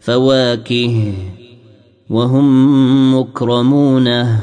فواكه وهم مكرمونه